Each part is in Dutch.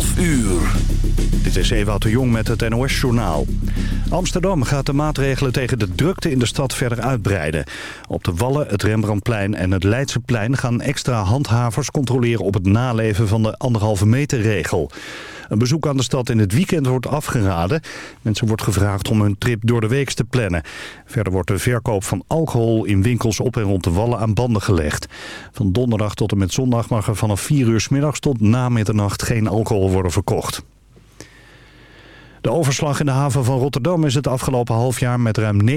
12 uur. Dit is Ewout de Jong met het NOS-journaal. Amsterdam gaat de maatregelen tegen de drukte in de stad verder uitbreiden. Op de Wallen, het Rembrandtplein en het Leidseplein gaan extra handhavers controleren op het naleven van de anderhalve meter regel. Een bezoek aan de stad in het weekend wordt afgeraden. Mensen wordt gevraagd om hun trip door de week te plannen. Verder wordt de verkoop van alcohol in winkels op en rond de Wallen aan banden gelegd. Van donderdag tot en met zondag mag er vanaf 4 uur s middags tot na middernacht geen alcohol worden verkocht. De overslag in de haven van Rotterdam is het afgelopen half jaar met ruim 9%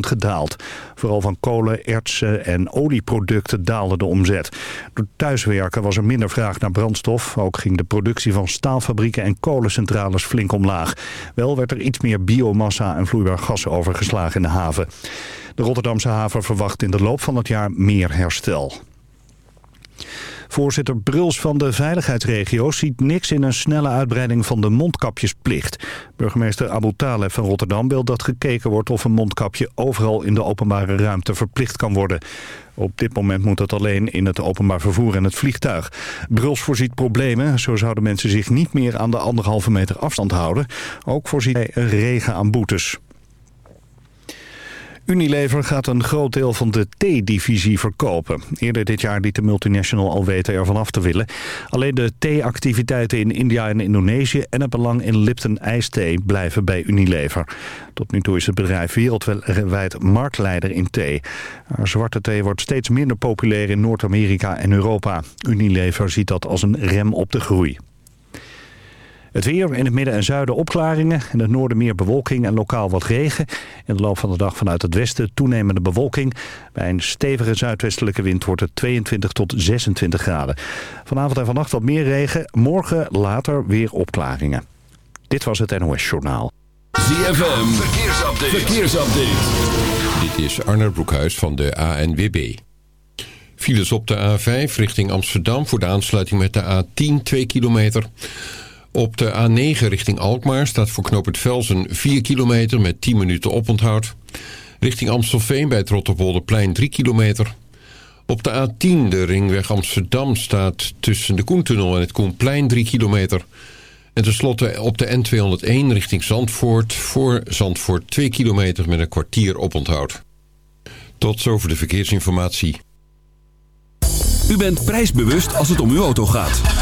gedaald. Vooral van kolen, ertsen en olieproducten daalde de omzet. Door thuiswerken was er minder vraag naar brandstof. Ook ging de productie van staalfabrieken en kolencentrales flink omlaag. Wel werd er iets meer biomassa en vloeibaar gas overgeslagen in de haven. De Rotterdamse haven verwacht in de loop van het jaar meer herstel. Voorzitter Bruls van de veiligheidsregio ziet niks in een snelle uitbreiding van de mondkapjesplicht. Burgemeester Abu Taleb van Rotterdam wil dat gekeken wordt of een mondkapje overal in de openbare ruimte verplicht kan worden. Op dit moment moet dat alleen in het openbaar vervoer en het vliegtuig. Bruls voorziet problemen. Zo zouden mensen zich niet meer aan de anderhalve meter afstand houden. Ook voorziet hij een regen aan boetes. Unilever gaat een groot deel van de thee-divisie verkopen. Eerder dit jaar liet de multinational al weten ervan af te willen. Alleen de thee-activiteiten in India en Indonesië... en het belang in Lipton ijsthee blijven bij Unilever. Tot nu toe is het bedrijf wereldwijd marktleider in thee. Zwarte thee wordt steeds minder populair in Noord-Amerika en Europa. Unilever ziet dat als een rem op de groei. Het weer in het midden en zuiden opklaringen. In het noorden meer bewolking en lokaal wat regen. In de loop van de dag vanuit het westen toenemende bewolking. Bij een stevige zuidwestelijke wind wordt het 22 tot 26 graden. Vanavond en vannacht wat meer regen. Morgen later weer opklaringen. Dit was het NOS Journaal. ZFM, verkeersupdate. verkeersupdate. Dit is Arne Broekhuis van de ANWB. Files op de A5 richting Amsterdam voor de aansluiting met de A10 2 kilometer... Op de A9 richting Alkmaar staat voor knooppunt Velsen 4 kilometer met 10 minuten oponthoud. Richting Amstelveen bij het Rotterwolderplein 3 kilometer. Op de A10 de ringweg Amsterdam staat tussen de Koentunnel en het Koenplein 3 kilometer. En tenslotte op de N201 richting Zandvoort voor Zandvoort 2 kilometer met een kwartier oponthoud. Tot zover de verkeersinformatie. U bent prijsbewust als het om uw auto gaat.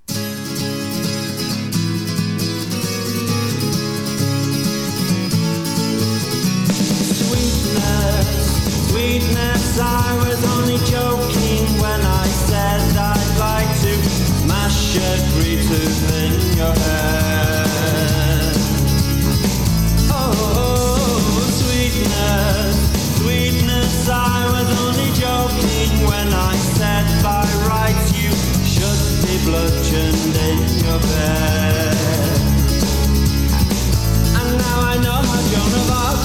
Sweetness, I was only joking when I said I'd like to mash every tooth in your head. Oh, sweetness, sweetness, I was only joking when I said by rights you should be bludgeoned in your bed. And now I know how Joan of Arc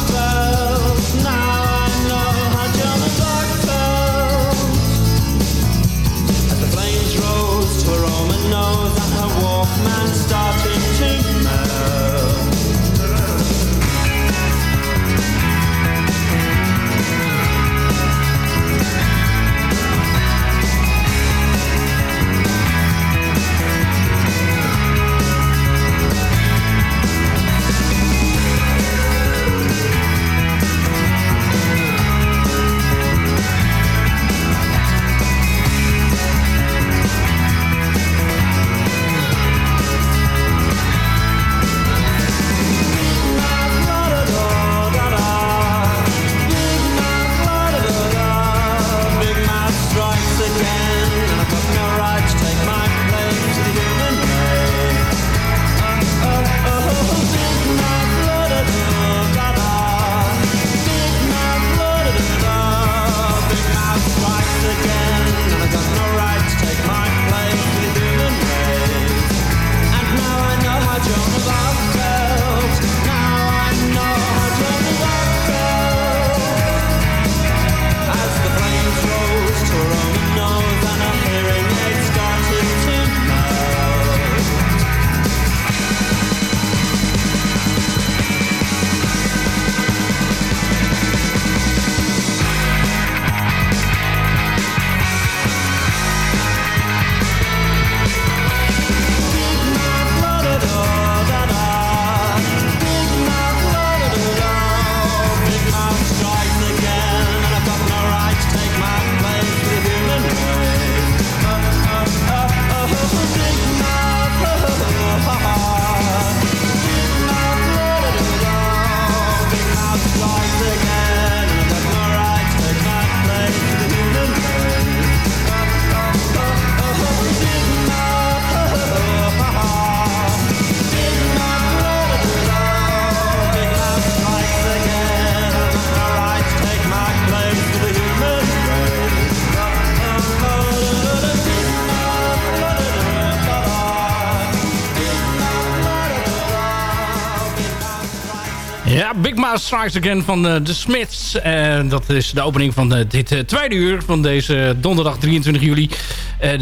Strikes Again van uh, The Smiths. Uh, dat is de opening van uh, dit tweede uur van deze donderdag 23 juli.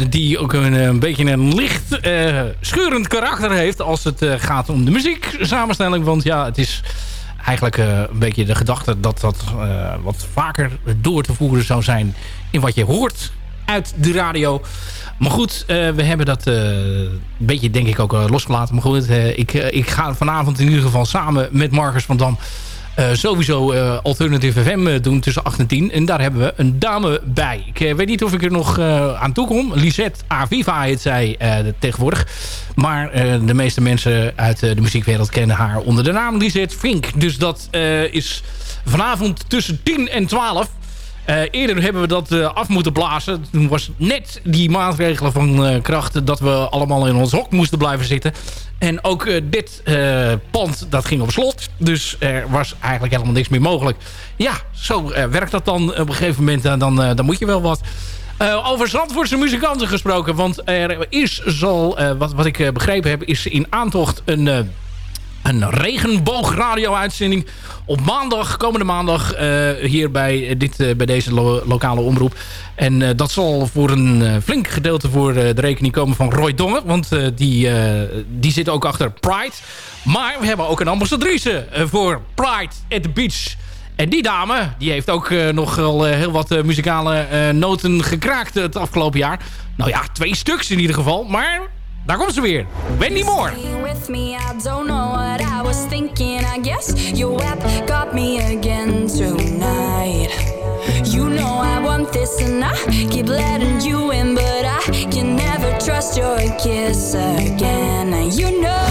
die ook een, een, beetje een licht schurend karakter heeft als het gaat om de muziek samenstelling. Want ja, het is eigenlijk een beetje de gedachte dat dat wat vaker door te voeren zou zijn in wat je hoort uit de radio. Maar goed, uh, we hebben dat uh, een beetje denk ik ook uh, losgelaten. Maar goed, ik, ik ga vanavond in ieder geval samen met Marcus van Dam... sowieso Alternative FM doen tussen 8 en 10. En daar hebben we een dame bij. Ik weet niet of ik er nog aan toe kom. Lisette Aviva heet zij tegenwoordig. Maar de meeste mensen uit de muziekwereld kennen haar onder de naam Lisette Fink. Dus dat is vanavond tussen 10 en 12... Uh, eerder hebben we dat uh, af moeten blazen. Toen was net die maatregelen van uh, kracht... dat we allemaal in ons hok moesten blijven zitten. En ook dit pand, dat ging op slot. Dus er was eigenlijk helemaal niks meer mogelijk. Ja, zo werkt dat dan op een gegeven moment. dan, dan moet je wel wat... over Zandvoortse muzikanten gesproken. Want er is, zal, wat, wat ik begrepen heb... is in aantocht een een regenboogradio-uitzending op maandag, komende maandag, uh, hier bij, dit, uh, bij deze lo lokale omroep. En dat zal voor een flink gedeelte voor de rekening komen van Roy Dongen. Want die, die zit ook achter Pride. Maar we hebben ook een ambassadrice voor Pride at the Beach. En die dame, die heeft ook nog wel heel wat muzikale noten gekraakt het afgelopen jaar. Nou ja, twee stuks in ieder geval. Maar Daar komt ze weer. Wendy Moore. With me, I don't know what I was thinking. I guess your web got me again tonight. You know I want this and I keep letting you in, but I can never trust your kiss again. You know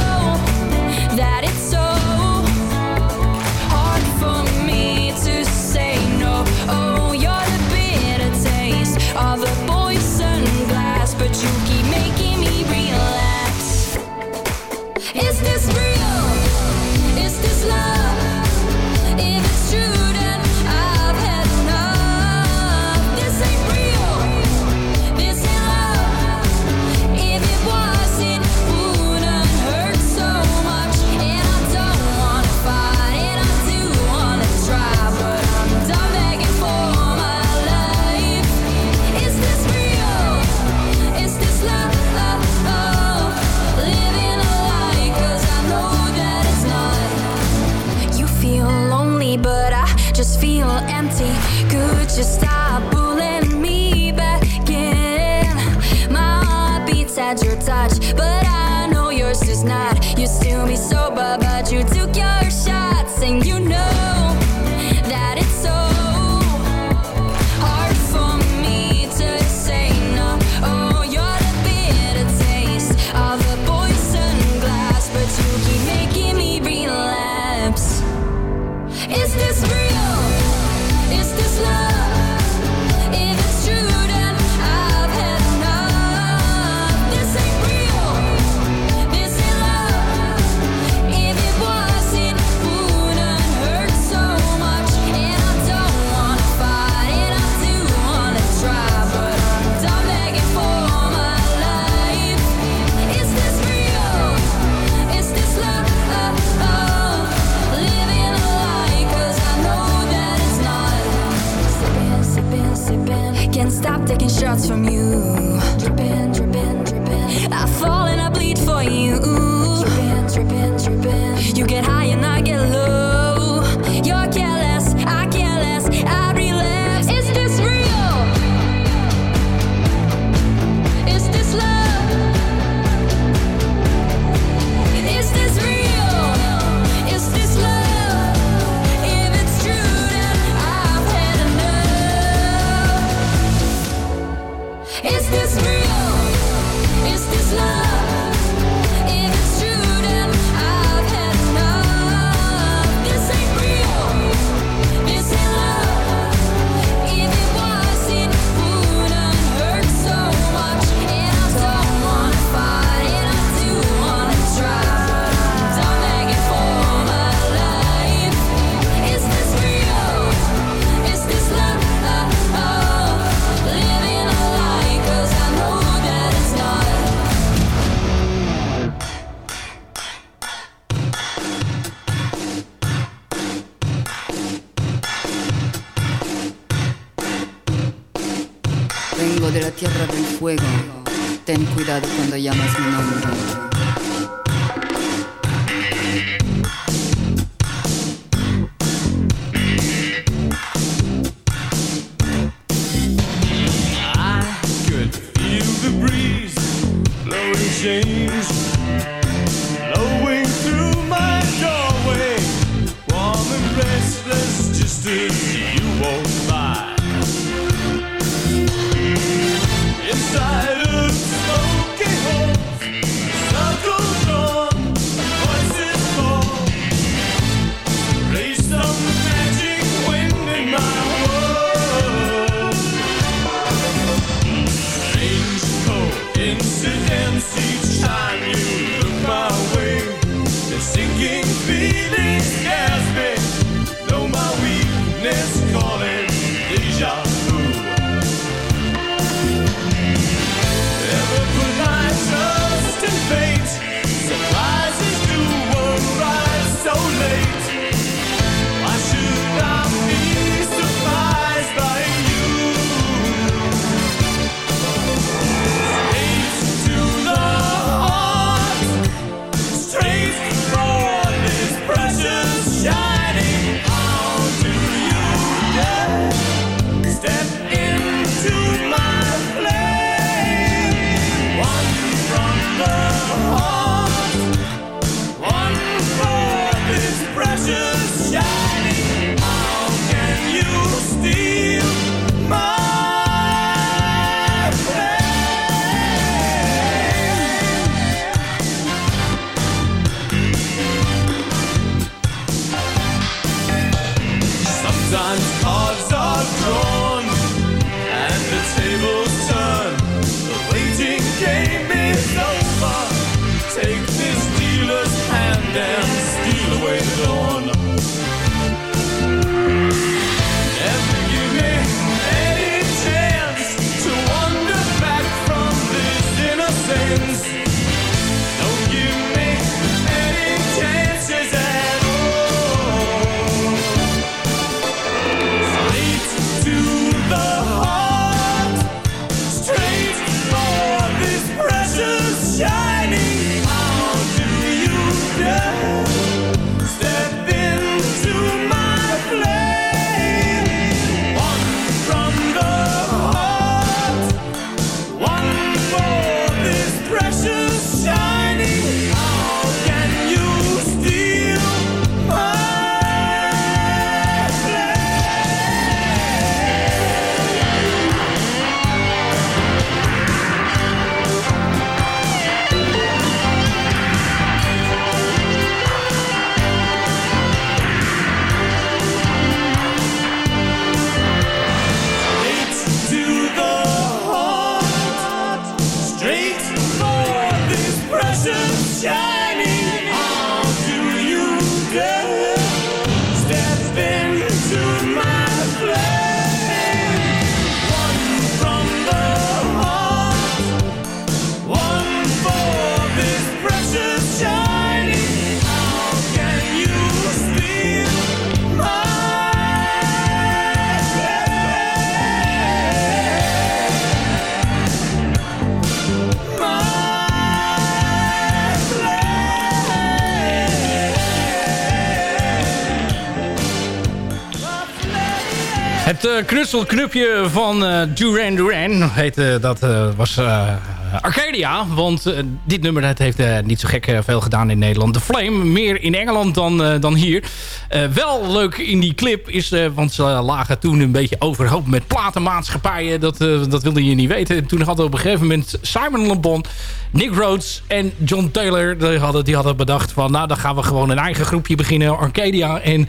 knutselknupje van eh, Duran Duran heette dat eh, was eh, Arcadia. Want eh, dit nummer dat heeft eh, niet zo gek eh, veel gedaan in Nederland. The Flame, meer in Engeland dan, eh, dan hier. Eh, wel leuk in die clip is, eh, want ze lagen toen een beetje overhoop met platenmaatschappijen. Dat, eh, dat wilde je niet weten. En toen hadden op een gegeven moment Simon Le Bon, Nick Rhodes en John Taylor... Die hadden, die hadden bedacht van, nou dan gaan we gewoon een eigen groepje beginnen. Arcadia en...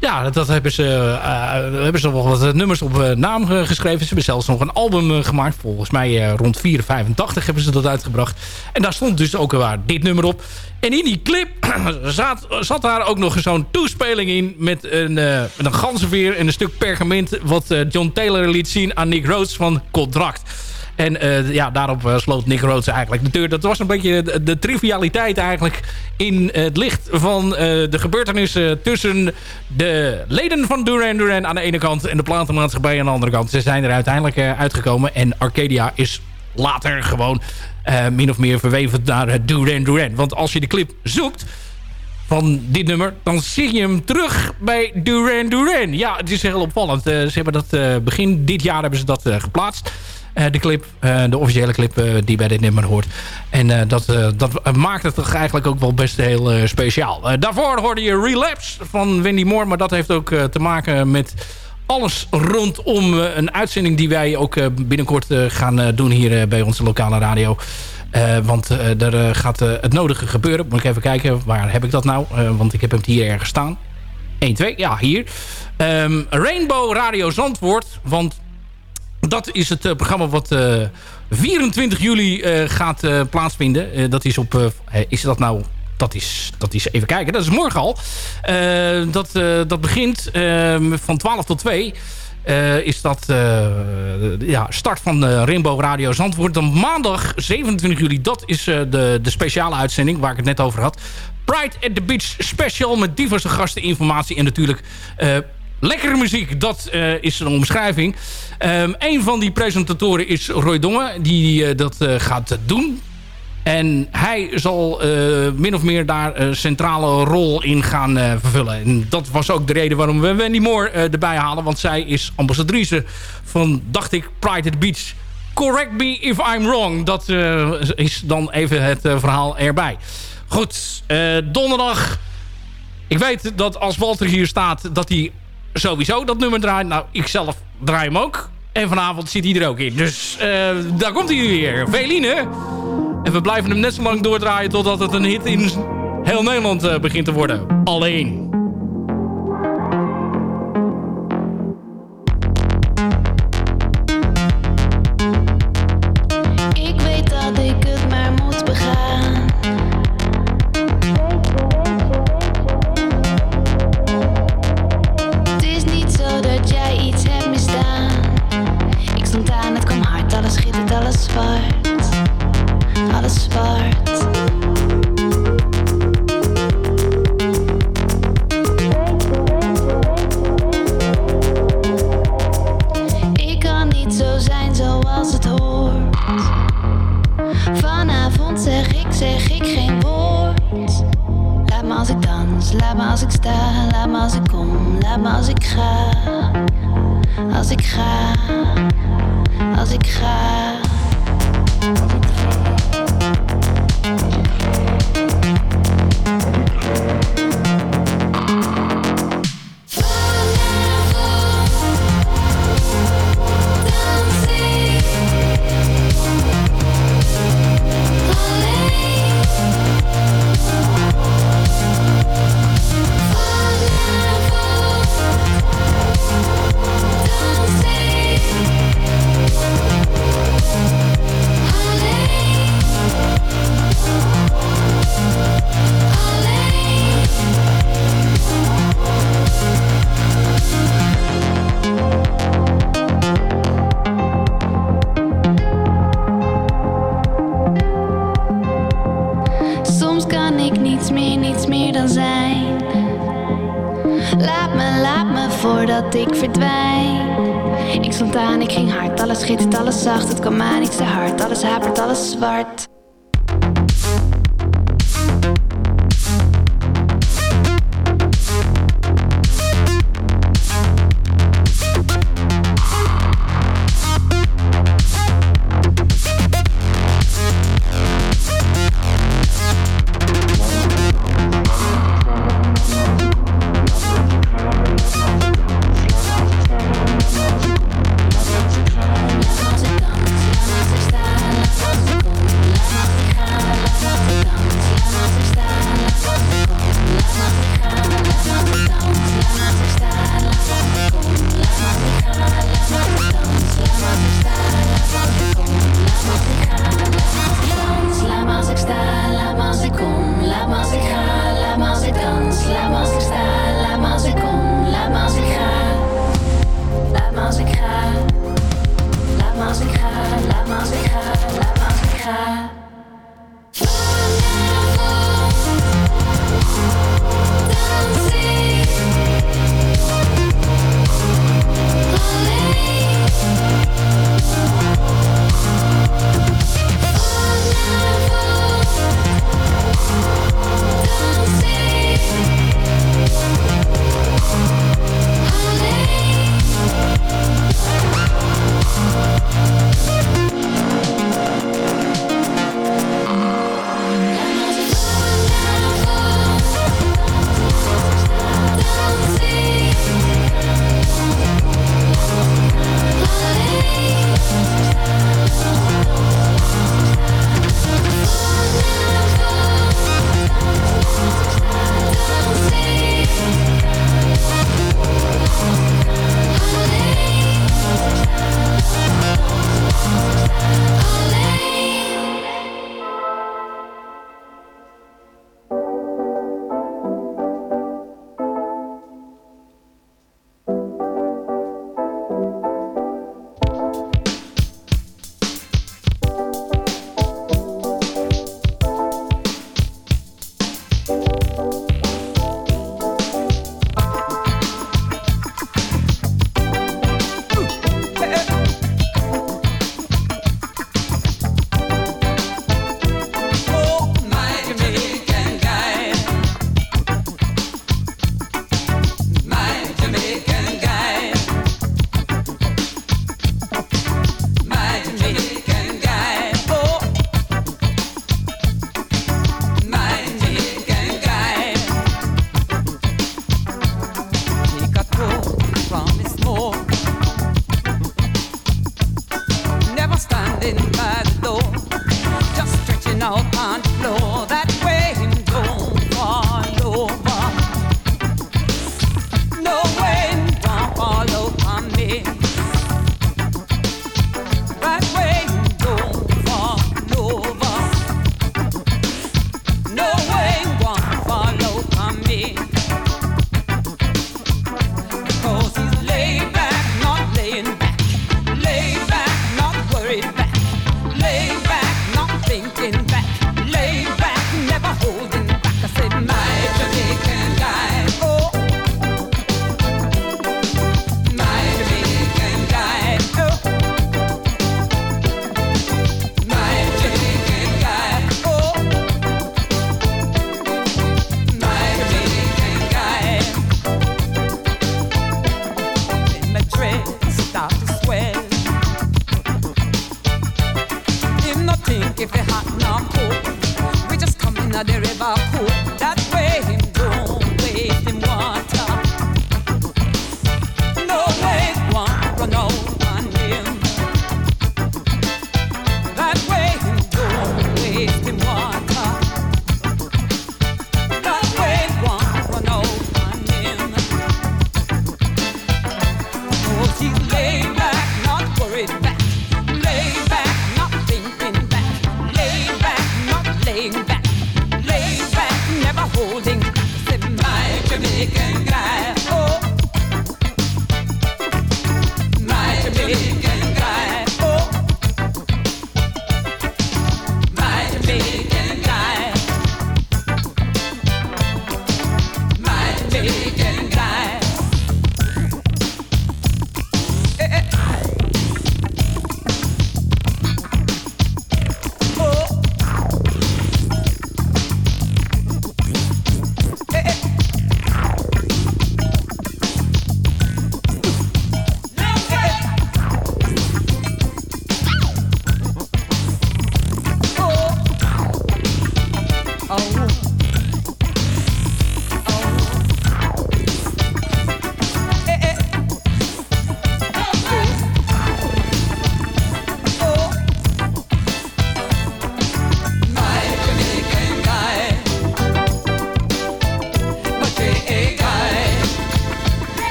Ja, dat hebben ze, eh, hebben ze wel wat nummers op eh, naam eh, geschreven. Ze hebben zelfs nog een album eh, gemaakt. Volgens mij eh, rond 485 hebben ze dat uitgebracht. En daar stond dus ook waar dit nummer op. En in die clip zat, zat daar ook nog zo'n toespeling in... met een, eh met een ganzenveer en een stuk perkament... wat eh, John Taylor liet zien aan Nick Rhodes van Contract. En eh, ja, daarop eh, sloot Nick Rhodes eigenlijk de deur. Dat was een beetje de, trivialiteit eigenlijk in het licht van eh, de gebeurtenissen tussen de leden van Duran Duran aan de ene kant en de platenmaatschappij aan de andere kant. Ze zijn er uiteindelijk uitgekomen en Arcadia is later gewoon min of meer verweven naar Duran Duran. Want als je de clip zoekt van dit nummer, dan zie je hem terug bij Duran Duran. Ja, het is heel opvallend. Ze hebben dat begin dit jaar hebben ze dat geplaatst. Eh, de clip, eh, de officiële clip eh, die bij dit nummer hoort. En dat, dat maakt het toch eigenlijk ook wel best heel speciaal. Daarvoor hoorde je Relapse van Wendy Moore. Maar dat heeft ook te maken met alles rondom een uitzending die wij ook binnenkort gaan doen hier bij onze lokale radio. Want eh, er gaat het nodige gebeuren. Moet ik even kijken, waar heb ik dat nou? Want ik heb hem hier ergens staan. 1, 2, ja, hier. Ehm, Rainbow Radio Zandvoort. Want dat is het eh, programma wat eh, 24 juli eh, gaat eh, plaatsvinden. Eh, dat is op... eh, is dat nou... Dat is, dat is even kijken. Dat is morgen al. Eh, dat, eh, dat begint eh, van 12 tot 2. eh, is dat eh, ja, start van Rainbow Radio Zandvoort. Dan maandag 27 juli. Dat is eh, de, de speciale uitzending waar ik het net over had. Pride at the Beach special met diverse gasten, informatie en natuurlijk eh, lekkere muziek. Dat eh, is een omschrijving. Ehm een van die presentatoren is Roy Dongen, die eh, dat eh, gaat doen. En hij zal min of meer daar een centrale rol in gaan vervullen. En dat was ook de reden waarom we Wendy Moore erbij halen. Want zij is ambassadrice van, dacht ik, Pride at the Beach. Correct me if I'm wrong. Dat is dan even het verhaal erbij. Goed, donderdag. Ik weet dat als Walter hier staat, dat hij sowieso dat nummer draait. Nou, ik zelf draai hem ook. En vanavond zit hij er ook in. Dus eh, daar komt hij weer. Veline. En we blijven hem net zo lang doordraaien totdat het een hit in heel Nederland eh, begint te worden. Alleen. Ik ging hard, alles schittert, alles zacht. Het kwam aan, iets te hard, alles hapert, alles zwart.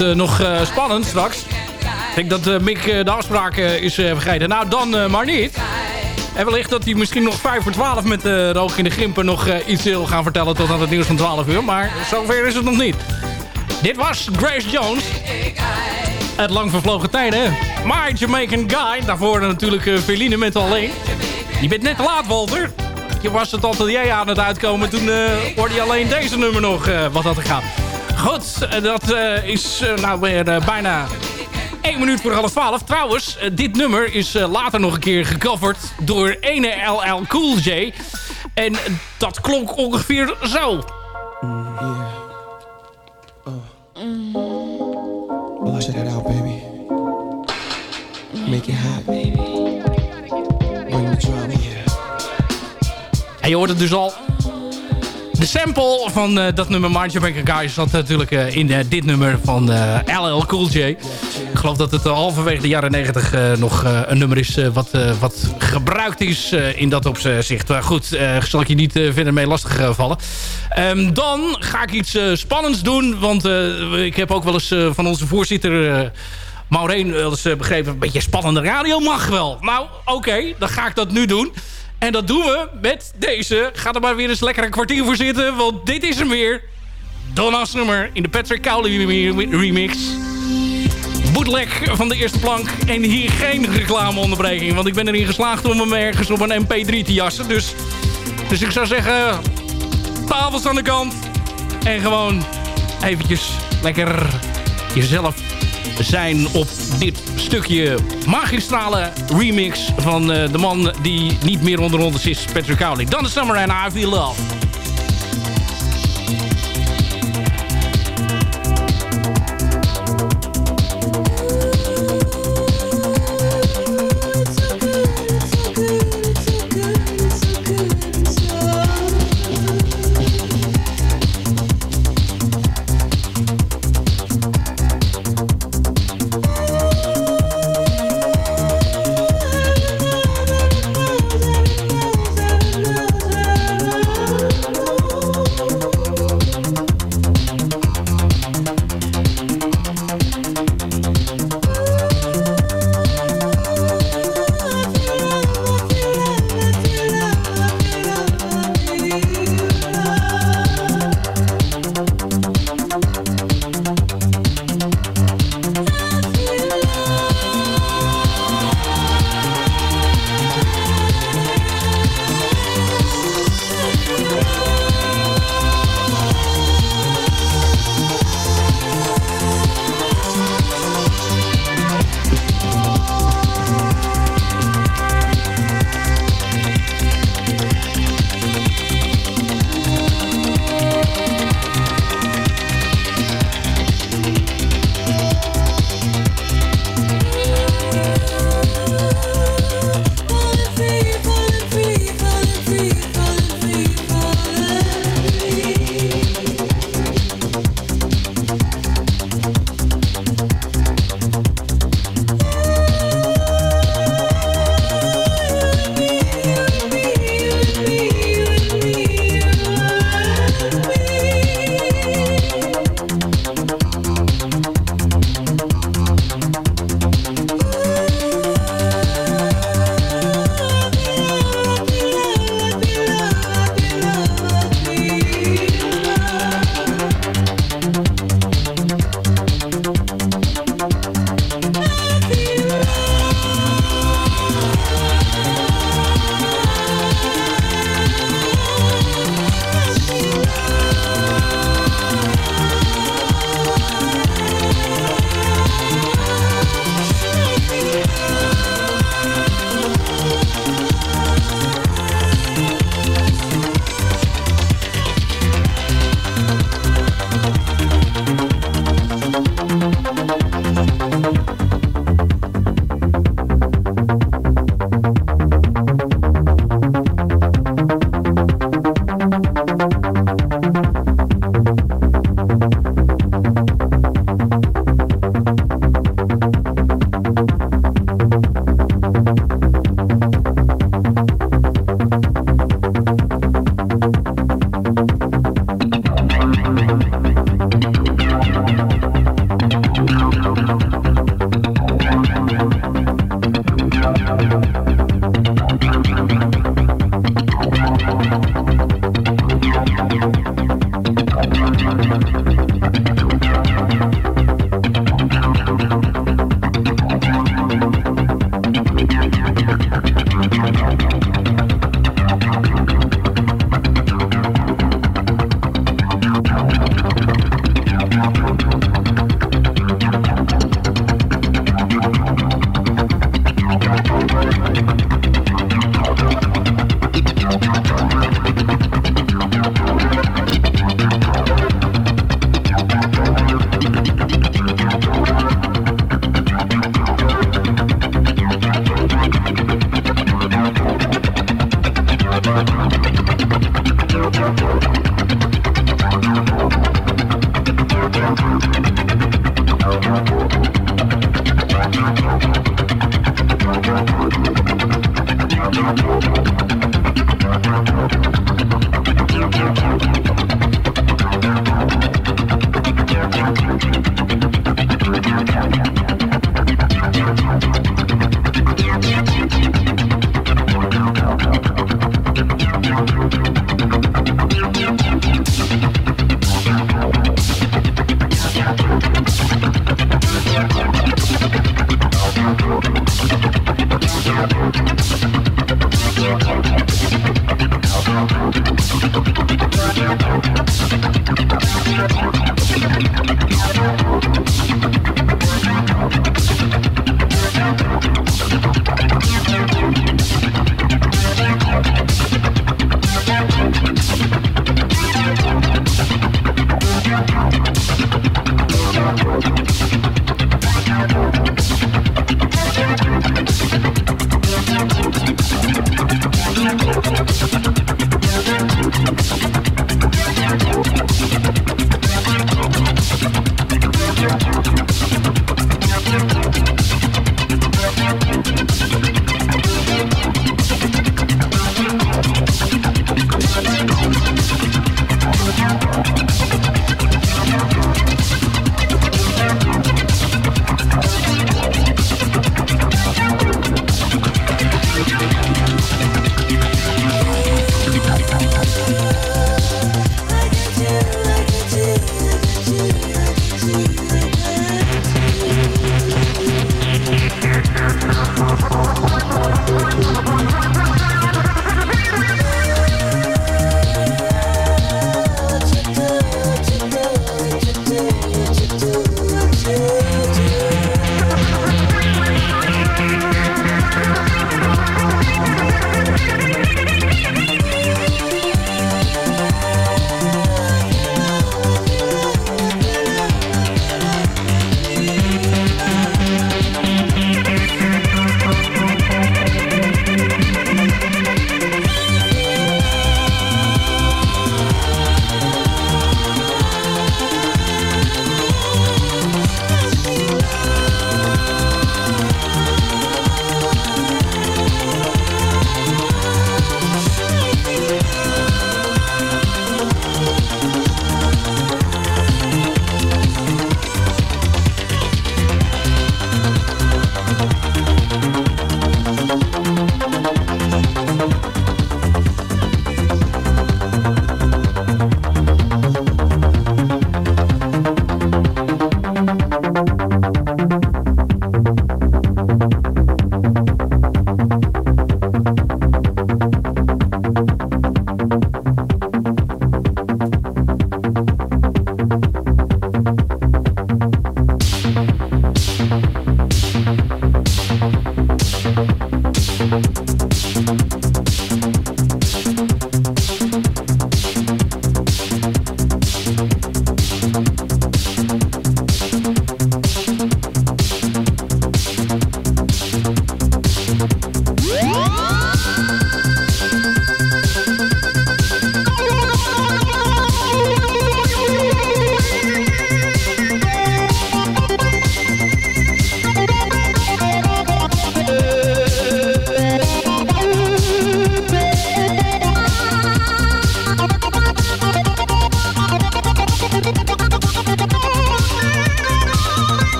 Eh, nog eh, spannend straks. Ik denk dat eh, Mick de afspraak is vergeten. Nou, dan maar niet. En wellicht dat hij misschien nog 5 voor 12 met de Roog in de Grimpen nog iets wil gaan vertellen tot aan het nieuws van 12 uur. Maar zover is het nog niet. Dit was Grace Jones. Uit lang vervlogen tijden. My Jamaican Guy. Daarvoor natuurlijk uh, Feline met alleen. Je bent net te laat, Walter. Je was het atelier aan het uitkomen. Toen eh, hoorde je alleen deze nummer nog wat had gaat. Goed, eh, dat eh, is eh, nou weer bijna 1 minuut voor half 12. Trouwens, dit nummer is later nog een keer gecoverd door ene LL Cool J. En dat klonk ongeveer zo. Blush it out, baby. Make it hot, baby. Bring the drama. En je hoort het dus al. De sample van eh, dat nummer Mind Your Bank Guy zat natuurlijk eh, in eh, dit nummer van LL Cool J. Ik geloof dat het halverwege de jaren 90 eh, nog een nummer is wat, wat gebruikt is in dat opzicht. Maar goed, zal ik je niet verder mee lastig vallen. Ehm, dan ga ik iets spannends doen, want ik heb ook wel eens van onze voorzitter... Maureen wel eens begrepen, een beetje spannende radio mag wel. Nou, oké, dan ga ik dat nu doen. En dat doen we met deze. Ga er maar weer eens lekker een kwartier voor zitten, want dit is hem weer. Donna's nummer in de Patrick Cowley remix. Bootleg van de eerste plank. En hier geen reclameonderbreking, want ik ben erin geslaagd om hem ergens op een mp3 te jassen. Dus, dus ik zou zeggen, tafels aan de kant. En gewoon eventjes lekker jezelf zijn op dit stukje magistrale remix van eh, de man die niet meer onder ons is, Patrick Cowley. Dan de Summer and I Feel Love.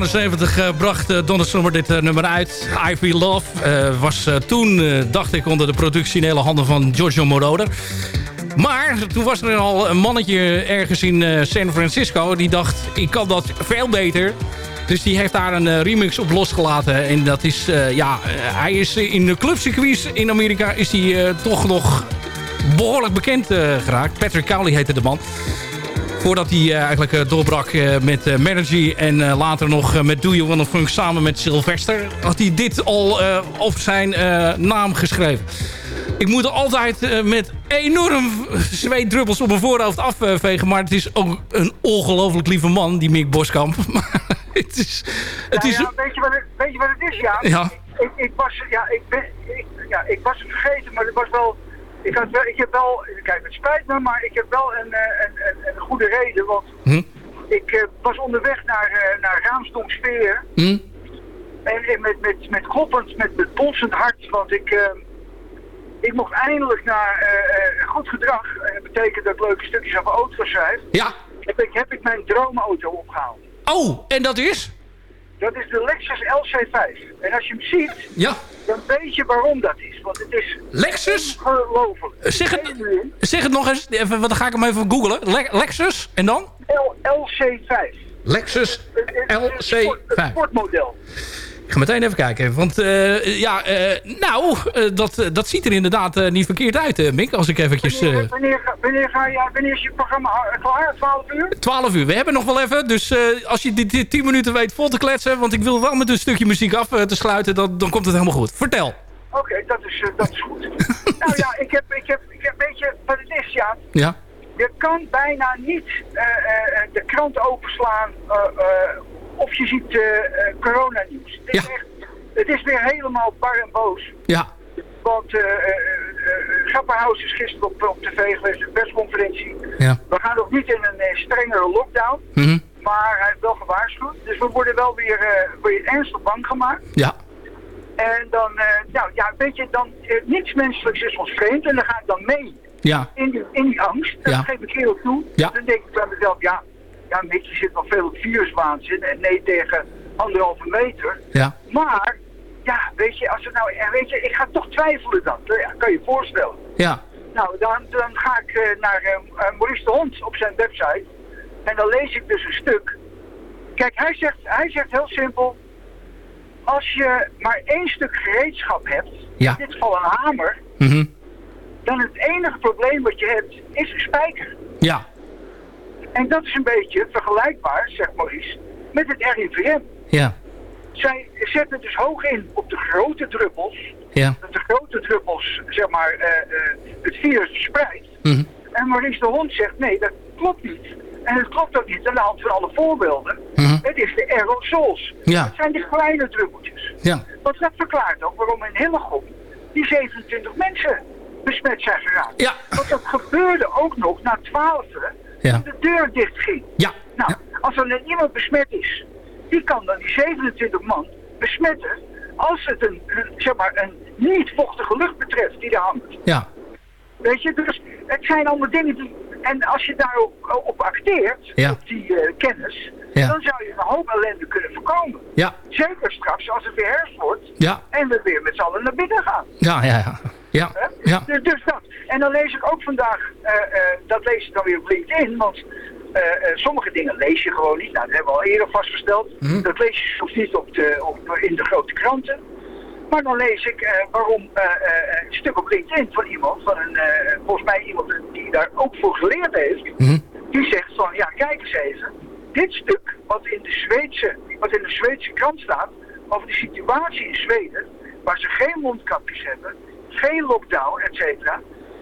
Jaren 70 eh, bracht uh, Donna Summer dit eh, nummer uit. I Feel Love. Eh, was eh, toen, eh, dacht ik, onder de productie in handen van Giorgio Moroder. Maar toen was er al een mannetje ergens in eh, San Francisco... die dacht, ik kan dat veel beter. Dus die heeft daar een eh, remix op losgelaten. En dat is, eh, ja, eh, hij is in de clubcircuits in Amerika... is hij eh, toch nog behoorlijk bekend eh, geraakt. Patrick Cowley heette de man. Voordat hij eh, eigenlijk eh, doorbrak eh, met uh, en later nog met Do You Wanna Funk samen met Sylvester... had hij dit al op zijn naam geschreven. Ik moet er altijd met enorm zweetdruppels op mijn voorhoofd afvegen... maar het is ook een ongelooflijk lieve man, die Mick Boskamp. Maar het is... Het is ja, weet, je wat het, weet je wat het is, ja? Ja. Ik, ik, was, ja, ik, ben, ik, ja, ik was het vergeten, maar het was wel... Ik, had wel, ik heb wel, kijk, het spijt me, maar ik heb wel een, eh, een, een, een goede reden. Want Hm? ik eh, was onderweg naar, eh, naar Raamsdonksveer. Hm? En, en met, met, met kloppend, met, met ponsend hart, want ik, ik mocht eindelijk naar goed gedrag. En dat betekent dat ik leuke stukjes over auto's schrijf. Ja. Heb ik, heb ik mijn droomauto opgehaald. Oh, en dat is? Dat is de Lexus LC5. En als je hem ziet, Ja. Dan weet je waarom dat is. Want het is Lexus? ongelooflijk. Zeg het, zeg het nog eens, even, want dan ga ik hem even googlen. Le- Lexus, en dan? L LC5. Lexus LC5. Sportmodel. Ik ga meteen even kijken. Want eh, ja, eh, nou, eh, dat, dat ziet er inderdaad niet verkeerd uit, Mick. Als ik eventjes... Wanneer, wanneer, wanneer, ga je, wanneer is je programma klaar? 12 uur? 12 uur. We hebben nog wel even. Dus als je dit, dit 10 minuten weet vol te kletsen... want ik wil wel met een stukje muziek af te sluiten... Dan, dan komt het helemaal goed. Vertel. Oké, dat, is, dat is goed. nou ja, ik heb, ik heb, ik heb, weet je wat het is, ja? Ja. Je kan bijna niet de krant openslaan of je ziet eh eh, coronanieuws. Het, is echt- het is weer helemaal bar en boos. Ja. Want eh, Grapperhaus is gisteren op, op tv geweest, een persconferentie. Ja. We gaan nog niet in een strengere lockdown, Mhm. maar hij heeft wel gewaarschuwd. Dus we worden wel weer, eh, weer ernstig bang gemaakt. Ja. En dan, nou ja, weet je, dan, niets menselijks is ons vreemd en dan ga ik dan mee Ja. in die, in die angst. Dat Ja. geef ik heel toe. Ja. Dan denk ik bij mezelf, ja, ja Mick, je zit nog veel op viruswaanzin en nee tegen anderhalve meter. Ja. Maar, ja, weet je, als het nou, eh, weet je, ik ga toch twijfelen dan. Kan je je voorstellen. Ja. Nou, dan, dan ga ik eh, naar eh, Maurice de Hond op zijn website. En dan lees ik dus een stuk. Kijk, hij zegt, hij zegt heel simpel. Als je maar één stuk gereedschap hebt, Ja. in dit geval een hamer, Mhm. dan het enige probleem wat je hebt is een spijker. Ja. En dat is een beetje vergelijkbaar, zegt Maurice, met het RIVM. Ja. Zij zetten dus hoog in op de grote druppels. Ja. Dat de grote druppels, zeg maar, eh, eh, het virus verspreidt. Mhm. En Maurice de Hond zegt, nee, dat klopt niet. En het klopt ook niet aan de hand van alle voorbeelden. Mhm. Het is de aerosols. Ja. Het zijn de kleine druppeltjes. Ja. Want dat verklaart ook waarom in Hillegom die 27 mensen besmet zijn geraakt. Ja. Want dat gebeurde ook nog na 12 Ja. de deur dicht ging. Ja. Nou, als er net iemand besmet is, die kan dan die 27 man besmetten als het een, een, zeg maar, een niet vochtige lucht betreft die er hangt. Ja. Weet je, dus het zijn allemaal dingen die... En als je daarop op acteert, Ja. op die eh, kennis, Ja. dan zou je een hoop ellende kunnen voorkomen. Ja. Zeker straks als het weer herfst wordt Ja. en we weer met z'n allen naar binnen gaan. Ja. Ja. Ja. Ja. Ja. Dus, dus dat. En dan lees ik ook vandaag, eh, eh, dat lees ik dan weer op LinkedIn, want eh, sommige dingen lees je gewoon niet. Nou, dat hebben we al eerder vastgesteld. Mhm. Dat lees je soms niet op de, op, in de grote kranten. Maar dan lees ik waarom een stuk op LinkedIn van iemand, van een, volgens mij iemand die daar ook voor geleerd heeft, Mhm. die zegt van, ja kijk eens even, dit stuk wat in de Zweedse, wat in de Zweedse krant staat, over de situatie in Zweden, waar ze geen mondkapjes hebben, geen lockdown, et cetera,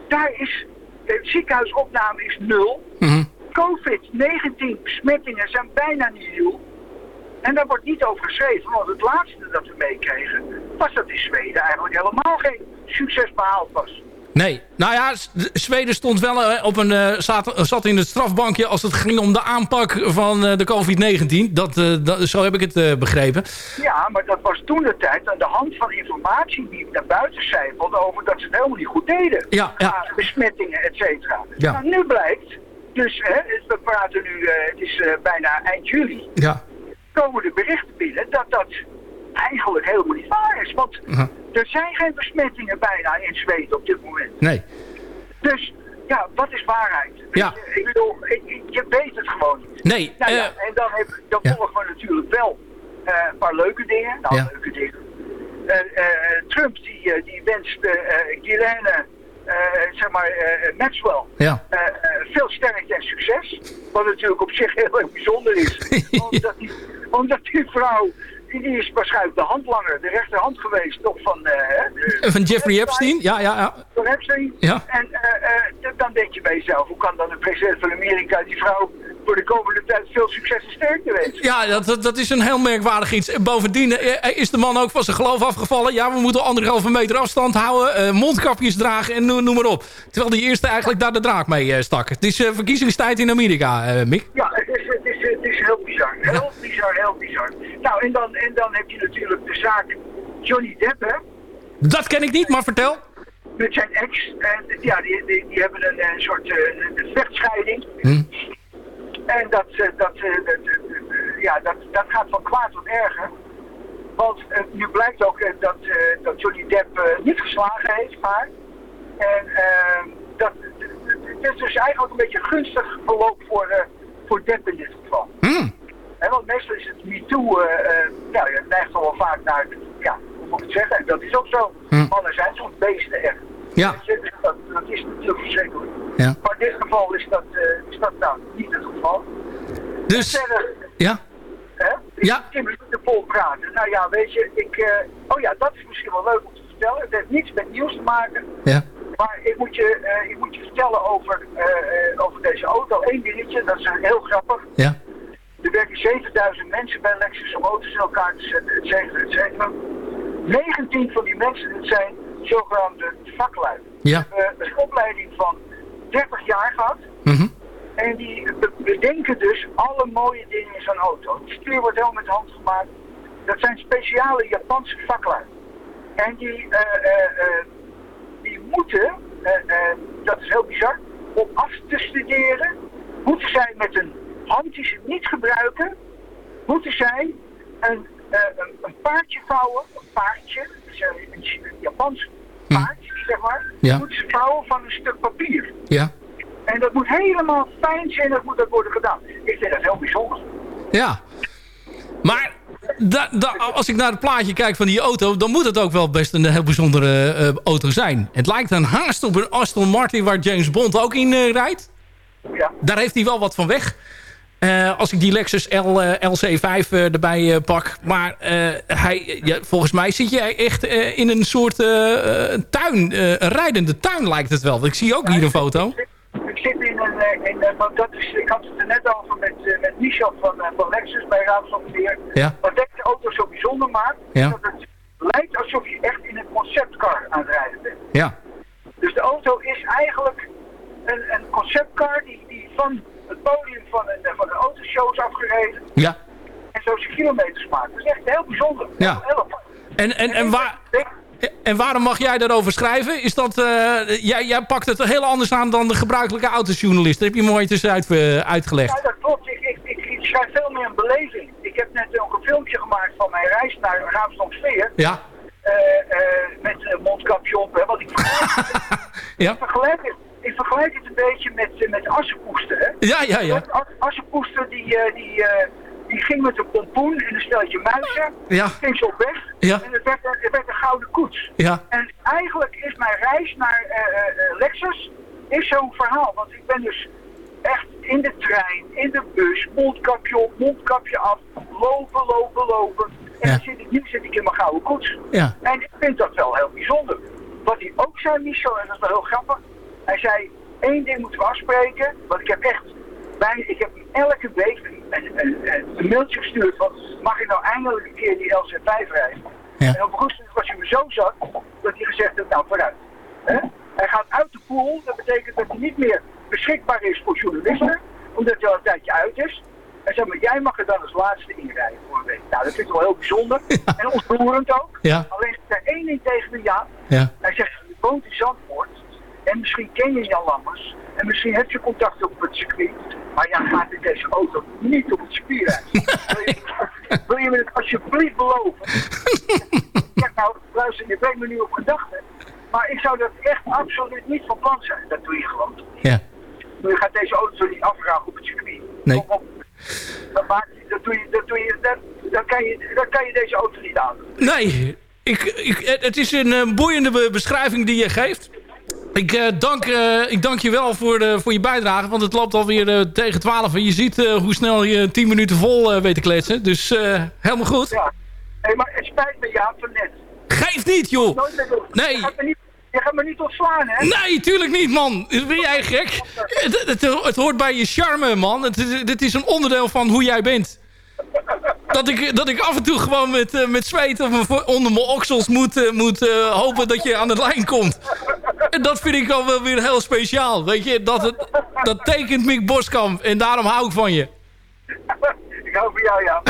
daar is, de ziekenhuisopname is nul, Mhm. COVID-19 besmettingen zijn bijna nieuw. En daar wordt niet over geschreven, want het laatste dat we meekregen was dat in Zweden eigenlijk helemaal geen succes behaald was. Nee. Nou ja, Zweden stond wel eh, op een, eh, zat, zat in het strafbankje als het ging om de aanpak van eh, de COVID-19. Dat, eh, dat, zo heb ik het eh, begrepen. Ja, maar dat was toen de tijd aan de hand van informatie die naar buiten cijfelde over dat ze het helemaal niet goed deden. Ja, ja. Besmettingen, et cetera. Ja. Nou, nu blijkt, dus hè, we praten nu, eh, het is eh, bijna eind juli, Ja. komen de berichten binnen dat dat eigenlijk helemaal niet waar is. Want er zijn geen besmettingen bijna in Zweden op dit moment. Nee. Dus ja, wat is waarheid? Ja. Je, ik bedoel, je weet het gewoon niet. Nee. Nou ja, eh, en dan, heb, dan ja. volgen we natuurlijk wel eh, een paar leuke dingen. Nou, Ja. leuke dingen. Eh, eh, Trump die, die wenst uh, Ghislaine, eh, zeg maar, Maxwell Ja. veel sterkte en succes. Wat natuurlijk op zich heel erg bijzonder is. omdat, die, omdat die vrouw, die, is waarschijnlijk de handlanger, de rechterhand geweest toch van... eh, de- van Jeffrey Epstein. Ja, ja, ja. Van Epstein. Ja. En eh, eh, dan denk je bij jezelf, hoe kan dan de president van Amerika die vrouw voor de komende tijd veel succes en sterkte wensen? Ja, dat, dat, dat is een heel merkwaardig iets. En bovendien eh, is de man ook van zijn geloof afgevallen. Ja, we moeten anderhalve meter afstand houden. eh, mondkapjes dragen en noem, noem maar op. Terwijl die eerste eigenlijk daar de draak mee eh, stak. Het is eh, verkiezingstijd in Amerika, eh, Mick. Ja, het is, het is, het is heel bizar. Heel bizar, heel bizar. Nou, en dan, en dan heb je natuurlijk de zaak Johnny Depp, hè? Dat ken ik niet, maar vertel. Met zijn ex. En ja, die, die, die hebben een, een soort eh, een vechtscheiding. Hm. En dat, eh, dat, eh, dat, ja, dat, dat gaat van kwaad tot erger. Want nu blijkt ook dat, dat Johnny Depp niet geslagen heeft, maar. En eh, dat, het is dus eigenlijk een beetje een gunstig verloop voor, voor Depp in dit geval. Hè, want meestal is het MeToo, eh nou, het neigt wel vaak naar, ja, hoe moet ik het zeggen? En dat is ook zo. Mannen zijn soms beesten echt. Ja. Je, Dat, dat is natuurlijk verschrikkelijk. Ja. Maar in dit geval is dat, eh, is dat nou niet het geval. Dus, Verder, ja. hè? Ja. Tim vol praten. Nou ja, weet je, ik, oh ja, dat is misschien wel leuk om te vertellen. Het heeft niets met nieuws te maken. Ja. Maar ik moet je, eh, ik moet je vertellen over, eh, eh, over deze auto. Eén dingetje, dat is heel grappig. Ja. Er werken 7000 mensen bij Lexus om auto's in elkaar te zetten, et cetera, et cetera. 19 van die mensen, dat zijn zogenaamde vaklui. Ja. We hebben een opleiding van 30 jaar gehad. Mhm. En die be- bedenken dus alle mooie dingen in zo'n auto. Het stuur wordt helemaal met hand gemaakt. Dat zijn speciale Japanse vaklui. En die, eh, eh, eh, die moeten, eh, eh, dat is heel bizar, om af te studeren, moeten zij met een niet gebruiken, moeten zij een, eh, een, een paardje vouwen, een paardje, is een, Japans paardje, zeg maar, Ja. moeten ze vouwen van een stuk papier. Ja. En dat moet helemaal fijnzinnig moet dat worden gedaan. Ik vind dat heel bijzonder. Ja. Maar da, da- als ik naar het plaatje kijk van die auto... dan moet het ook wel best een heel bijzondere eh, auto zijn. Het lijkt een haast op een Aston Martin... waar James Bond ook in eh, rijdt. Ja. Daar heeft hij wel wat van weg. Eh, als ik die Lexus L, eh, LC5 eh, erbij pak. Maar hij, ja, volgens mij zit jij echt in een soort tuin. een rijdende tuin lijkt het wel. Want Ik zie ook hier een foto. Ik zit in een, eh, in, eh, want dat is, ik had het er net over met, eh, met Michel van, van Lexus bij Raad van Verkeer. Ja. Wat deze auto zo bijzonder maakt, Ja. dat het lijkt alsof je echt in een conceptcar aan het rijden bent. Ja. Dus de auto is eigenlijk een, een conceptcar die, die van het podium van een, van een autoshow is afgereden Ja. en zo zijn kilometers maakt. Dat is echt heel bijzonder. Ja. Heel. En, en, en, waar, en waarom mag jij daarover schrijven? Is dat, eh, jij, jij pakt het heel anders aan dan de gebruikelijke autojournalist. Dat heb je mooi tussenuit eh, uitgelegd. Ja, dat klopt. Ik, ik, ik, ik schrijf veel meer een beleving. Ik heb net ook een filmpje gemaakt van mijn reis naar Raamsdorpsveer. Ja. Eh, met een mondkapje op. Hè, want ik vergelijk, Ja. ik, vergelijk het, ik vergelijk het een beetje met, met assenpoester. Hè? Ja, ja, ja. Assenpoester die, die, die ging met een pompoen en een steltje muizen. Ja. Ging ze op weg. Ja. En het werd, een- het werd een gouden koets. Ja. En eigenlijk is mijn reis naar eh, eh, eh, Lexus is zo'n verhaal. Want ik ben dus echt in de trein, in de bus, mondkapje op, mondkapje af, lopen, lopen, lopen. En Ja. dan zit ik, nu zit ik in mijn gouden koets. Ja. En ik vind dat wel heel bijzonder. Wat hij ook zei, Michel, en dat is wel heel grappig. Hij zei, één ding moeten we afspreken. Want ik heb echt, bijna, ik heb hem elke week een, een, mailtje gestuurd van, mag ik nou eindelijk een keer die LC5 rijden? Ja. En op moment was hij me zo zat, dat hij gezegd heeft, nou vooruit. Hij gaat uit de pool, dat betekent dat hij niet meer beschikbaar is voor journalisten, omdat hij al een tijdje uit is. En zeg maar, jij mag er dan als laatste inrijden voor een week. Nou, dat vind ik wel heel bijzonder. En ontroerend ook. Ja. Alleen is er één ding tegen me, ja. Ja. Hij zegt, je woont in Zandvoort. En misschien ken je Jan Lammers. En misschien heb je contact op het circuit. Maar jij gaat in deze auto niet op het rijden. Wil je- Wil je me het alsjeblieft beloven? Ik zeg nou, luister, je brengt me nu op gedachten. Maar ik zou dat echt absoluut niet van plan zijn. Dat doe je gewoon. Ja. Je gaat deze auto niet afvragen op het circuit. Nee. Op- op- Dat, maakt, dat doe je, dat doe je, dat, dan, kan je, dan kan je deze auto niet aan. Nee, ik, ik, het is een eh, boeiende be- beschrijving die je geeft. Ik, eh, dank, eh, ik dank je wel voor, de, voor je bijdrage, want het loopt alweer eh, tegen 12 en je ziet hoe snel je 10 minuten vol weet te kletsen. Dus helemaal goed. Ja. Hey, maar het spijt me, Jaap, van net. Geef niet, joh. Nooit meer doen. Nee. Je gaat me niet, je gaat me niet ontslaan, hè? Nee, tuurlijk niet, man. Ben jij gek? Het, het, het hoort bij je charme, man. Het, is een onderdeel van hoe jij bent. Dat ik, dat ik af en toe gewoon met, eh, met zweet onder mijn oksels moet, eh, moet eh, hopen dat je aan de lijn komt. En dat vind ik al wel weer heel speciaal. Weet je, dat, het, dat tekent Mick Boskamp. En daarom hou ik van je. Ik hou van jou, ja.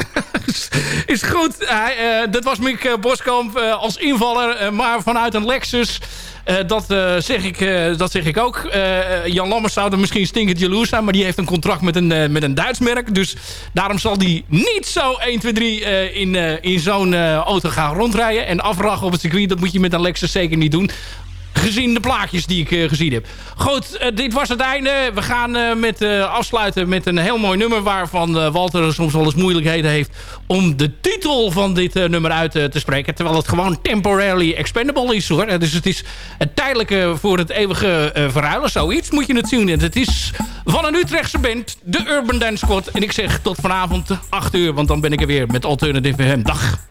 Is goed. Hij, dat was Mick Boskamp als invaller, maar vanuit een Lexus. Eh, dat, eh, zeg ik, eh, dat zeg ik ook. Jan Lammers zou er misschien stinkend jaloers zijn... maar die heeft een contract met een, met een Duits merk. Dus daarom zal die niet zo 1, 2, 3 eh, in, in zo'n auto gaan rondrijden. En afrachen op het circuit, dat moet je met een Lexus zeker niet doen. Gezien de plaatjes die ik eh, gezien heb. Goed, eh, dit was het einde. We gaan eh, met, afsluiten met een heel mooi nummer... waarvan Walter soms wel eens moeilijkheden heeft... om de titel van dit nummer uit te spreken. Terwijl het gewoon temporarily expendable is. hoor. Dus het is het tijdelijke voor het eeuwige verruilen. Zoiets moet je het zien. En Het is van een Utrechtse band, de Urban Dance Squad. En ik zeg tot vanavond 8 uur... want dan ben ik er weer met Alternative FM. Dag.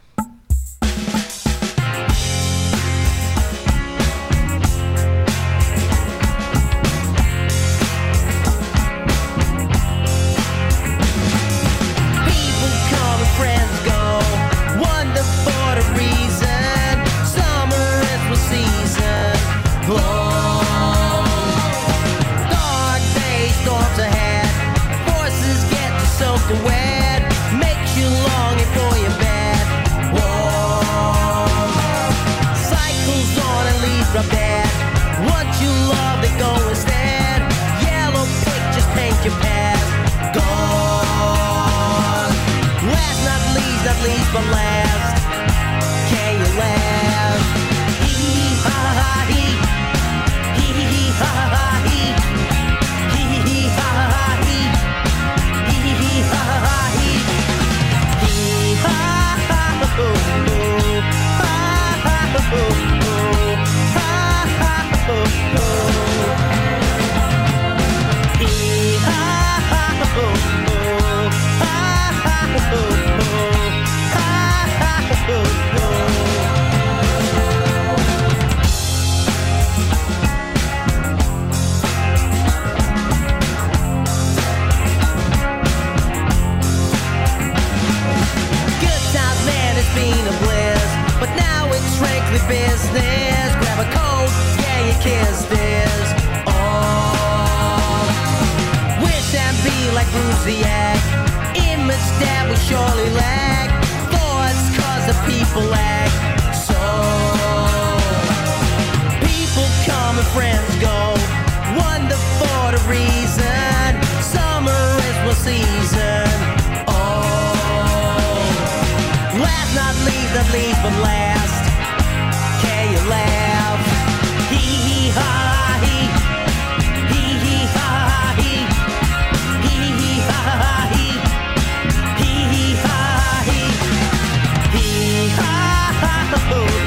Like Bruciak. Image that we surely lack. Thoughts cause the people lack. So, people come and friends go. Wonder for the reason. Summer is one season. Oh, last not least, not least but last. Can you laugh? Oh.